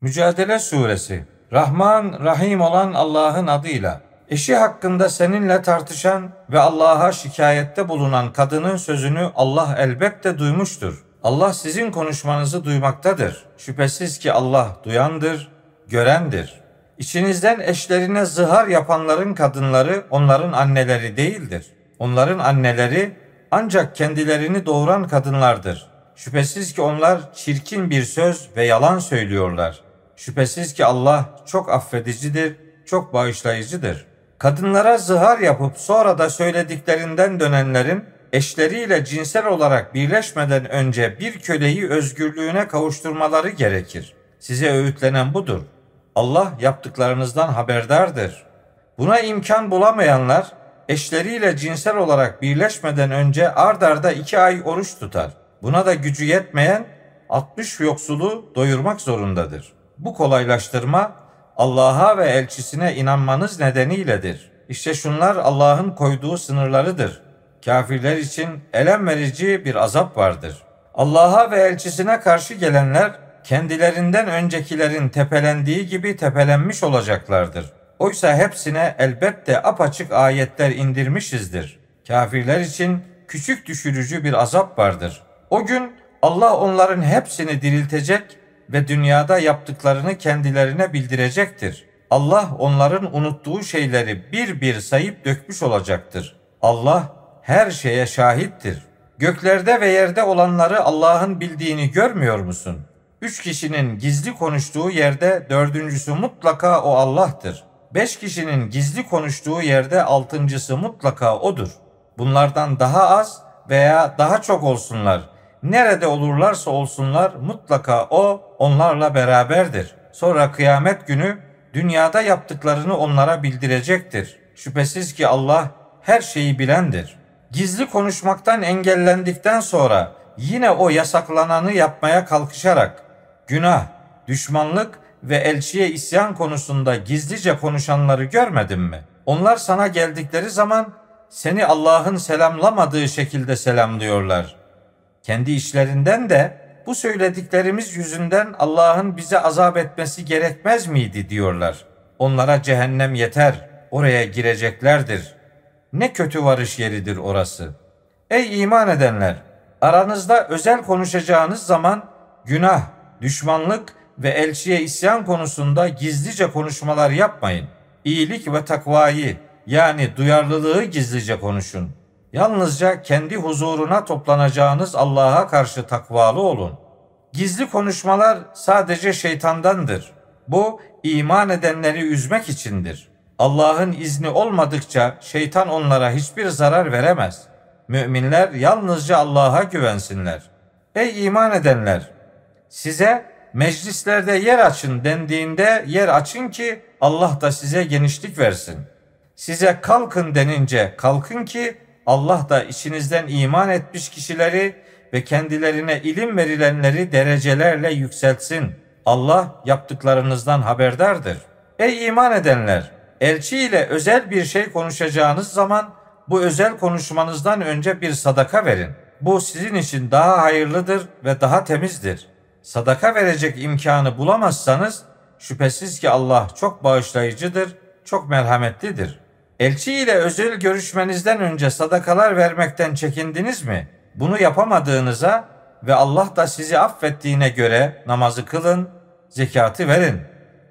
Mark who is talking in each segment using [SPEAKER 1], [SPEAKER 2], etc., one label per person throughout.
[SPEAKER 1] Mücadele Suresi Rahman, Rahim olan Allah'ın adıyla eşi hakkında seninle tartışan ve Allah'a şikayette bulunan kadının sözünü Allah elbette duymuştur. Allah sizin konuşmanızı duymaktadır. Şüphesiz ki Allah duyandır, görendir. İçinizden eşlerine zihar yapanların kadınları onların anneleri değildir. Onların anneleri ancak kendilerini doğuran kadınlardır. Şüphesiz ki onlar çirkin bir söz ve yalan söylüyorlar. Şüphesiz ki Allah çok affedicidir, çok bağışlayıcıdır. Kadınlara zihar yapıp sonra da söylediklerinden dönenlerin eşleriyle cinsel olarak birleşmeden önce bir köleyi özgürlüğüne kavuşturmaları gerekir. Size öğütlenen budur. Allah yaptıklarınızdan haberdardır. Buna imkan bulamayanlar eşleriyle cinsel olarak birleşmeden önce ard arda iki ay oruç tutar. Buna da gücü yetmeyen 60 yoksulu doyurmak zorundadır. Bu kolaylaştırma Allah'a ve elçisine inanmanız nedeniyledir. İşte şunlar Allah'ın koyduğu sınırlarıdır. Kafirler için elem verici bir azap vardır. Allah'a ve elçisine karşı gelenler kendilerinden öncekilerin tepelendiği gibi tepelenmiş olacaklardır. Oysa hepsine elbette apaçık ayetler indirmişizdir. Kafirler için küçük düşürücü bir azap vardır. O gün Allah onların hepsini diriltecek ve dünyada yaptıklarını kendilerine bildirecektir. Allah onların unuttuğu şeyleri bir bir sayıp dökmüş olacaktır. Allah her şeye şahittir. Göklerde ve yerde olanları Allah'ın bildiğini görmüyor musun? Üç kişinin gizli konuştuğu yerde dördüncüsü mutlaka o Allah'tır. Beş kişinin gizli konuştuğu yerde altıncısı mutlaka odur. Bunlardan daha az veya daha çok olsunlar. Nerede olurlarsa olsunlar mutlaka o onlarla beraberdir. Sonra kıyamet günü dünyada yaptıklarını onlara bildirecektir. Şüphesiz ki Allah her şeyi bilendir. Gizli konuşmaktan engellendikten sonra yine o yasaklananı yapmaya kalkışarak günah, düşmanlık ve elçiye isyan konusunda gizlice konuşanları görmedin mi? Onlar sana geldikleri zaman seni Allah'ın selamlamadığı şekilde selamlıyorlar. Kendi işlerinden de bu söylediklerimiz yüzünden Allah'ın bize azap etmesi gerekmez miydi diyorlar. Onlara cehennem yeter, oraya gireceklerdir. Ne kötü varış yeridir orası. Ey iman edenler! Aranızda özel konuşacağınız zaman günah, düşmanlık ve elçiye isyan konusunda gizlice konuşmalar yapmayın. İyilik ve takvayı yani duyarlılığı gizlice konuşun. Yalnızca kendi huzuruna toplanacağınız Allah'a karşı takvalı olun. Gizli konuşmalar sadece şeytandandır. Bu iman edenleri üzmek içindir. Allah'ın izni olmadıkça şeytan onlara hiçbir zarar veremez. Müminler yalnızca Allah'a güvensinler. Ey iman edenler! Size meclislerde yer açın dendiğinde yer açın ki Allah da size genişlik versin. Size kalkın denince kalkın ki Allah da içinizden iman etmiş kişileri ve kendilerine ilim verilenleri derecelerle yükseltsin. Allah yaptıklarınızdan haberdardır. Ey iman edenler! Elçi ile özel bir şey konuşacağınız zaman bu özel konuşmanızdan önce bir sadaka verin. Bu sizin için daha hayırlıdır ve daha temizdir. Sadaka verecek imkanı bulamazsanız şüphesiz ki Allah çok bağışlayıcıdır, çok merhametlidir.'' Elçi ile özel görüşmenizden önce sadakalar vermekten çekindiniz mi? Bunu yapamadığınıza ve Allah da sizi affettiğine göre namazı kılın, zekatı verin.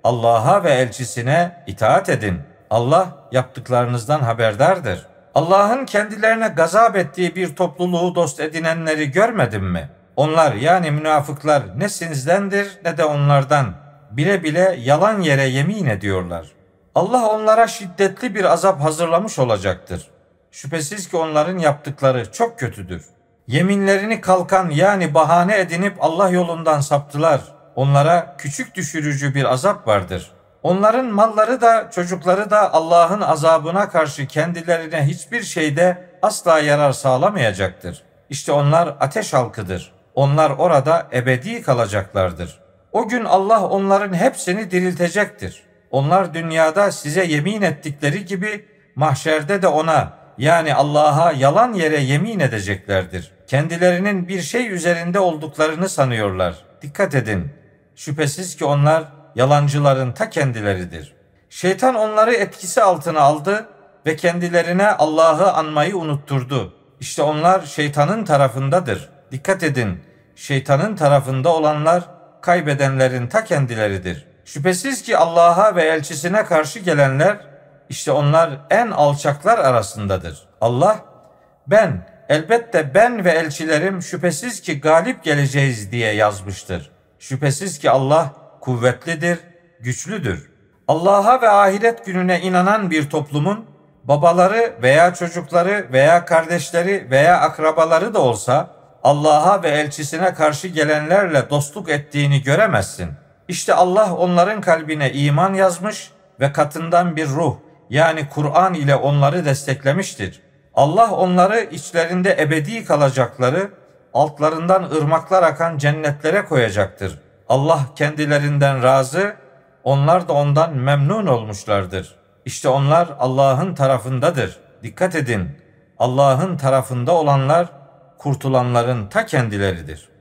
[SPEAKER 1] Allah'a ve elçisine itaat edin. Allah yaptıklarınızdan haberdardır. Allah'ın kendilerine gazap ettiği bir topluluğu dost edinenleri görmedin mi? Onlar yani münafıklar ne sinizdendir ne de onlardan. Bile bile yalan yere yemin ediyorlar. Allah onlara şiddetli bir azap hazırlamış olacaktır. Şüphesiz ki onların yaptıkları çok kötüdür. Yeminlerini kalkan yani bahane edinip Allah yolundan saptılar. Onlara küçük düşürücü bir azap vardır. Onların malları da çocukları da Allah'ın azabına karşı kendilerine hiçbir şeyde asla yarar sağlamayacaktır. İşte onlar ateş halkıdır. Onlar orada ebedi kalacaklardır. O gün Allah onların hepsini diriltecektir. Onlar dünyada size yemin ettikleri gibi mahşerde de ona yani Allah'a yalan yere yemin edeceklerdir. Kendilerinin bir şey üzerinde olduklarını sanıyorlar. Dikkat edin. Şüphesiz ki onlar yalancıların ta kendileridir. Şeytan onları etkisi altına aldı ve kendilerine Allah'ı anmayı unutturdu. İşte onlar şeytanın tarafındadır. Dikkat edin, şeytanın tarafında olanlar kaybedenlerin ta kendileridir. Şüphesiz ki Allah'a ve elçisine karşı gelenler işte onlar en alçaklar arasındadır. Allah ben elbette ben ve elçilerim şüphesiz ki galip geleceğiz diye yazmıştır. Şüphesiz ki Allah kuvvetlidir, güçlüdür. Allah'a ve ahiret gününe inanan bir toplumun babaları veya çocukları veya kardeşleri veya akrabaları da olsa Allah'a ve elçisine karşı gelenlerle dostluk ettiğini göremezsin. İşte Allah onların kalbine iman yazmış ve katından bir ruh yani Kur'an ile onları desteklemiştir. Allah onları içlerinde ebedi kalacakları, altlarından ırmaklar akan cennetlere koyacaktır. Allah kendilerinden razı, onlar da ondan memnun olmuşlardır. İşte onlar Allah'ın tarafındadır. Dikkat edin. Allah'ın tarafında olanlar kurtulanların ta kendileridir.''